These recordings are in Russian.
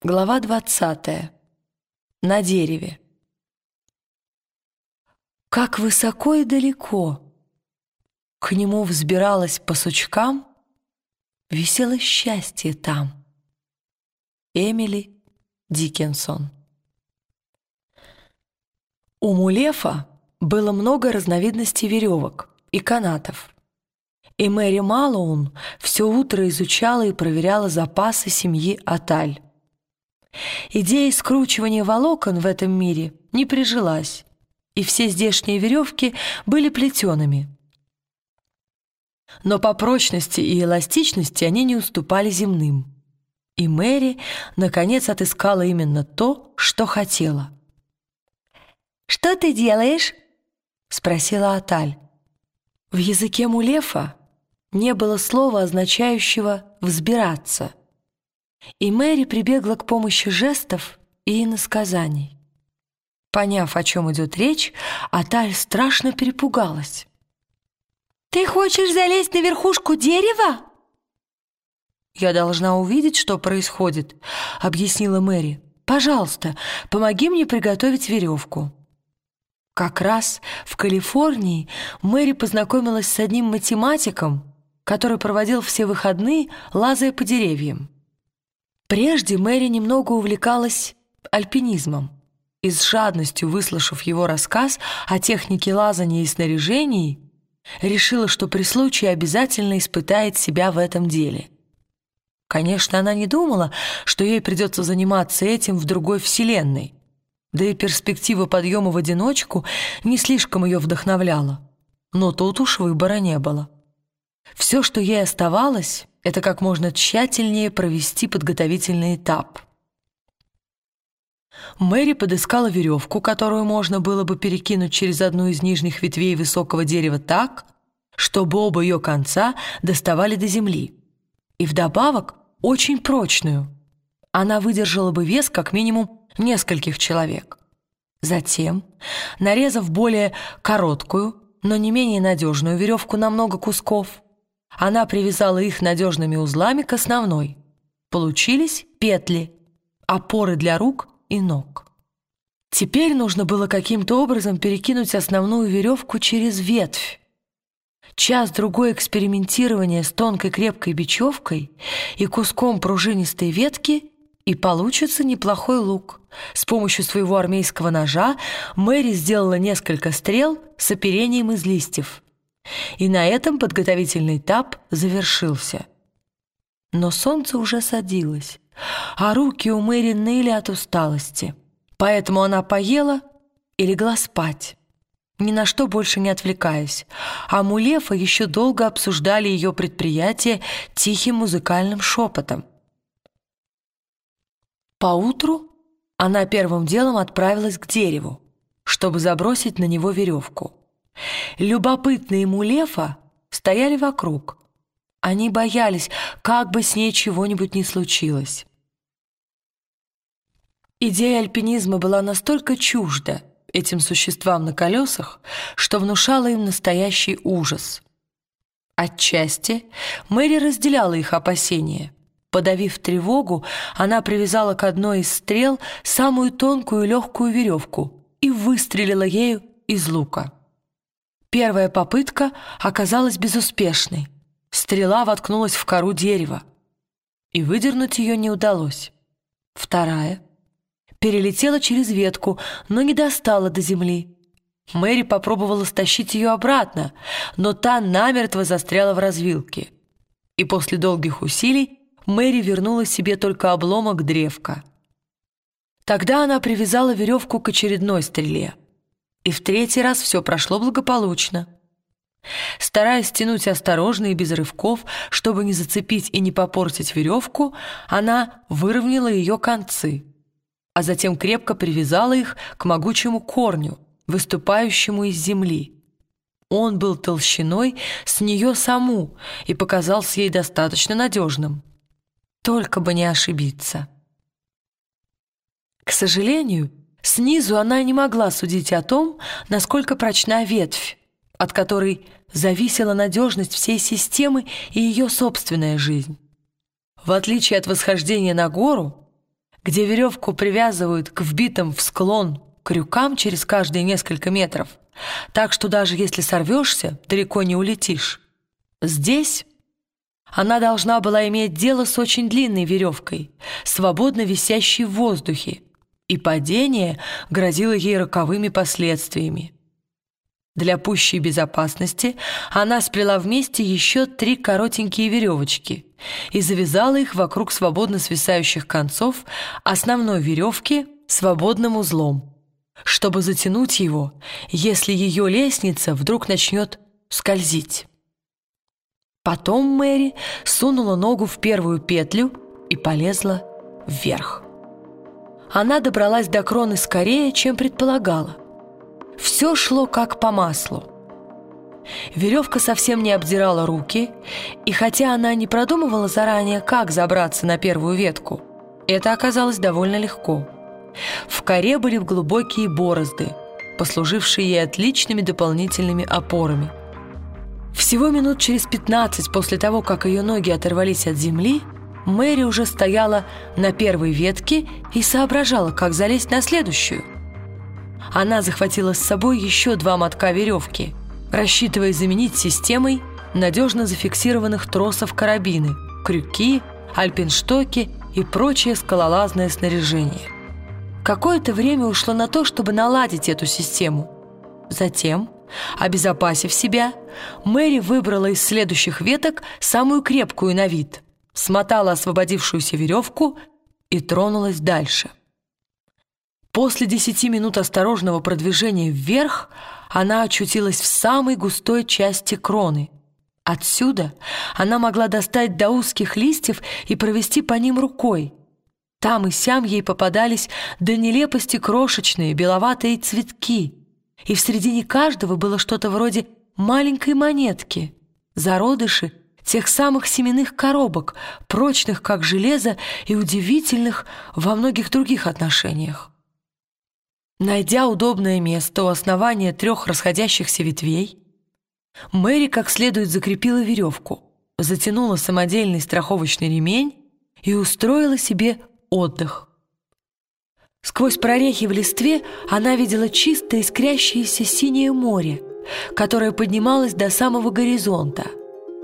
Глава двадцатая. На дереве. Как высоко и далеко К нему взбиралось по сучкам, Висело счастье там. Эмили Диккенсон. У Мулефа было много разновидностей веревок и канатов. И Мэри Малоун все утро изучала и проверяла запасы семьи Аталь. Идея скручивания волокон в этом мире не прижилась, и все здешние веревки были плетеными. Но по прочности и эластичности они не уступали земным. И Мэри, наконец, отыскала именно то, что хотела. «Что ты делаешь?» — спросила Аталь. В языке Мулефа не было слова, означающего «взбираться». И Мэри прибегла к помощи жестов и иносказаний. Поняв, о чем идет речь, Аталь страшно перепугалась. «Ты хочешь залезть на верхушку дерева?» «Я должна увидеть, что происходит», — объяснила Мэри. «Пожалуйста, помоги мне приготовить веревку». Как раз в Калифорнии Мэри познакомилась с одним математиком, который проводил все выходные, лазая по деревьям. Прежде Мэри немного увлекалась альпинизмом и с жадностью выслушав его рассказ о технике лазания и снаряжении, решила, что при случае обязательно испытает себя в этом деле. Конечно, она не думала, что ей придется заниматься этим в другой вселенной, да и перспектива подъема в одиночку не слишком ее вдохновляла. Но тут уж выбора не было. Все, что ей оставалось, это как можно тщательнее провести подготовительный этап. Мэри подыскала веревку, которую можно было бы перекинуть через одну из нижних ветвей высокого дерева так, чтобы оба ее конца доставали до земли. И вдобавок очень прочную. Она выдержала бы вес как минимум нескольких человек. Затем, нарезав более короткую, но не менее надежную веревку на много кусков, она привязала их надежными узлами к основной. Получились петли, опоры для рук и ног. Теперь нужно было каким-то образом перекинуть основную веревку через ветвь. Час-другой экспериментирования с тонкой крепкой бечевкой и куском пружинистой ветки и получится неплохой лук. С помощью своего армейского ножа Мэри сделала несколько стрел с оперением из листьев. И на этом подготовительный этап завершился. Но солнце уже садилось, а руки у Мэри ныли от усталости. Поэтому она поела и легла спать, ни на что больше не отвлекаясь, а Мулефа еще долго обсуждали ее предприятие тихим музыкальным шепотом. Поутру она первым делом отправилась к дереву, чтобы забросить на него веревку. Любопытные Мулефа стояли вокруг. Они боялись, как бы с ней чего-нибудь не случилось. Идея альпинизма была настолько чужда этим существам на колесах, что внушала им настоящий ужас. Отчасти Мэри разделяла их опасения. Подавив тревогу, она привязала к одной из стрел самую тонкую легкую веревку и выстрелила ею из лука. Первая попытка оказалась безуспешной. Стрела воткнулась в кору дерева, и выдернуть ее не удалось. Вторая перелетела через ветку, но не достала до земли. Мэри попробовала стащить ее обратно, но та намертво застряла в развилке. И после долгих усилий Мэри вернула себе только обломок древка. Тогда она привязала веревку к очередной стреле — и в третий раз все прошло благополучно. Стараясь тянуть осторожно и без рывков, чтобы не зацепить и не попортить веревку, она выровняла ее концы, а затем крепко привязала их к могучему корню, выступающему из земли. Он был толщиной с нее саму и показался ей достаточно надежным. Только бы не ошибиться. К сожалению, Снизу она не могла судить о том, насколько прочна ветвь, от которой зависела надежность всей системы и ее собственная жизнь. В отличие от восхождения на гору, где веревку привязывают к вбитым в склон крюкам через каждые несколько метров, так что даже если сорвешься, далеко не улетишь. Здесь она должна была иметь дело с очень длинной веревкой, свободно висящей в воздухе, и падение грозило ей роковыми последствиями. Для пущей безопасности она сплела вместе еще три коротенькие веревочки и завязала их вокруг свободно свисающих концов основной веревки свободным узлом, чтобы затянуть его, если ее лестница вдруг начнет скользить. Потом Мэри сунула ногу в первую петлю и полезла вверх. Она добралась до кроны скорее, чем предполагала – все шло как по маслу. Веревка совсем не обдирала руки, и хотя она не продумывала заранее, как забраться на первую ветку, это оказалось довольно легко. В коре были глубокие борозды, послужившие ей отличными дополнительными опорами. Всего минут через 15 после того, как ее ноги оторвались от земли, Мэри уже стояла на первой ветке и соображала, как залезть на следующую – она захватила с собой еще два мотка веревки, рассчитывая заменить системой надежно зафиксированных тросов карабины, крюки, альпинштоки и прочее скалолазное снаряжение. Какое-то время ушло на то, чтобы наладить эту систему. Затем, обезопасив себя, Мэри выбрала из следующих веток самую крепкую на вид, смотала освободившуюся веревку и тронулась дальше. После десяти минут осторожного продвижения вверх она очутилась в самой густой части кроны. Отсюда она могла достать до узких листьев и провести по ним рукой. Там и сям ей попадались до нелепости крошечные беловатые цветки, и в середине каждого было что-то вроде маленькой монетки, зародыши тех самых семенных коробок, прочных как железо и удивительных во многих других отношениях. Найдя удобное место у основания трех расходящихся ветвей, Мэри как следует закрепила веревку, затянула самодельный страховочный ремень и устроила себе отдых. Сквозь прорехи в листве она видела чистое искрящееся синее море, которое поднималось до самого горизонта,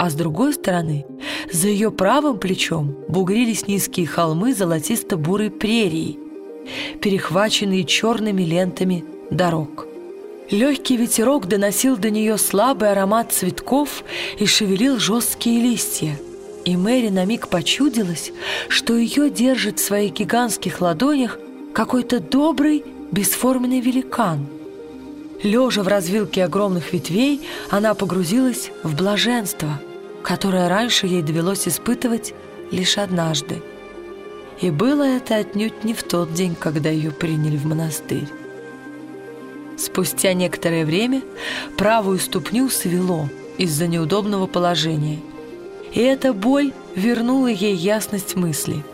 а с другой стороны, за ее правым плечом бугрились низкие холмы золотисто-бурой прерии – перехваченные черными лентами дорог. Легкий ветерок доносил до нее слабый аромат цветков и шевелил жесткие листья. И Мэри на миг почудилась, что ее держит в своих гигантских ладонях какой-то добрый, бесформенный великан. Лежа в развилке огромных ветвей, она погрузилась в блаженство, которое раньше ей довелось испытывать лишь однажды. И было это отнюдь не в тот день, когда ее приняли в монастырь. Спустя некоторое время правую ступню свело из-за неудобного положения. И эта боль вернула ей ясность мысли.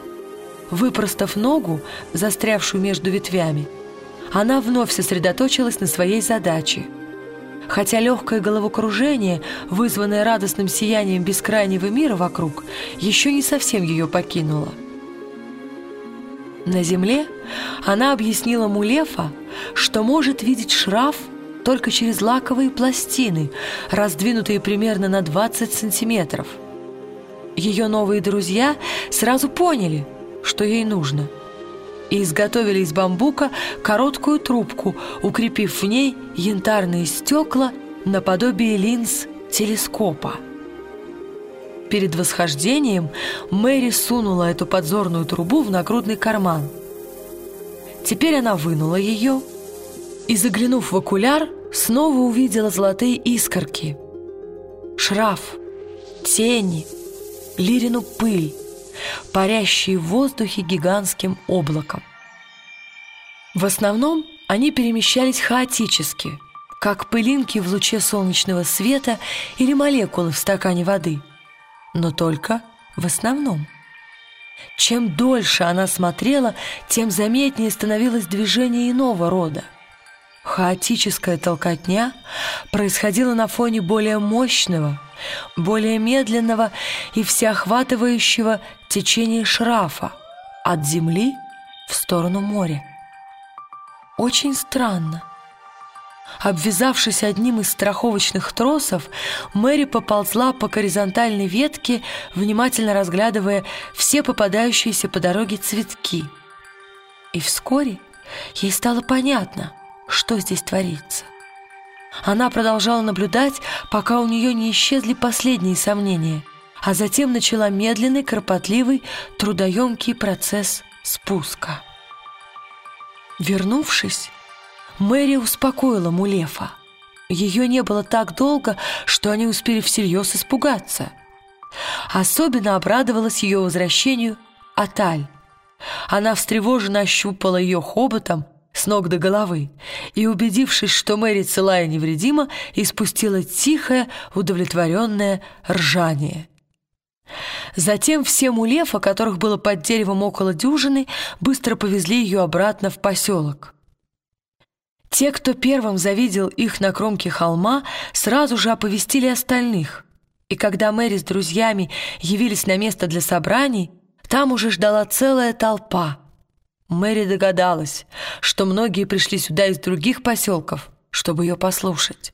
Выпростав ногу, застрявшую между ветвями, она вновь сосредоточилась на своей задаче. Хотя легкое головокружение, вызванное радостным сиянием бескрайнего мира вокруг, еще не совсем ее покинуло – на земле она объяснила Мулефа, что может видеть шраф только через лаковые пластины, раздвинутые примерно на 20 сантиметров. Ее новые друзья сразу поняли, что ей нужно, и изготовили из бамбука короткую трубку, укрепив в ней янтарные стекла наподобие линз телескопа. Перед восхождением Мэри сунула эту подзорную трубу в нагрудный карман. Теперь она вынула ее и, заглянув в окуляр, снова увидела золотые искорки. Шраф, тени, лирину пыль, парящие в воздухе гигантским облаком. В основном они перемещались хаотически, как пылинки в луче солнечного света или молекулы в стакане воды – но только в основном. Чем дольше она смотрела, тем заметнее становилось движение иного рода. Хаотическая толкотня происходила на фоне более мощного, более медленного и всеохватывающего течения шрафа от земли в сторону моря. Очень странно. Обвязавшись одним из страховочных тросов, Мэри поползла по горизонтальной ветке, внимательно разглядывая все попадающиеся по дороге цветки. И вскоре ей стало понятно, что здесь творится. Она продолжала наблюдать, пока у нее не исчезли последние сомнения, а затем начала медленный, кропотливый, трудоемкий процесс спуска. Вернувшись, Мэри успокоила Мулефа. Ее не было так долго, что они успели всерьез испугаться. Особенно обрадовалась ее возвращению Аталь. Она встревоженно ощупала ее хоботом с ног до головы и, убедившись, что Мэри целая и невредима, испустила тихое, удовлетворенное ржание. Затем все мулефа, которых было под деревом около дюжины, быстро повезли ее обратно в поселок. Те, кто первым завидел их на кромке холма, сразу же оповестили остальных. И когда Мэри с друзьями явились на место для собраний, там уже ждала целая толпа. Мэри догадалась, что многие пришли сюда из других поселков, чтобы ее послушать.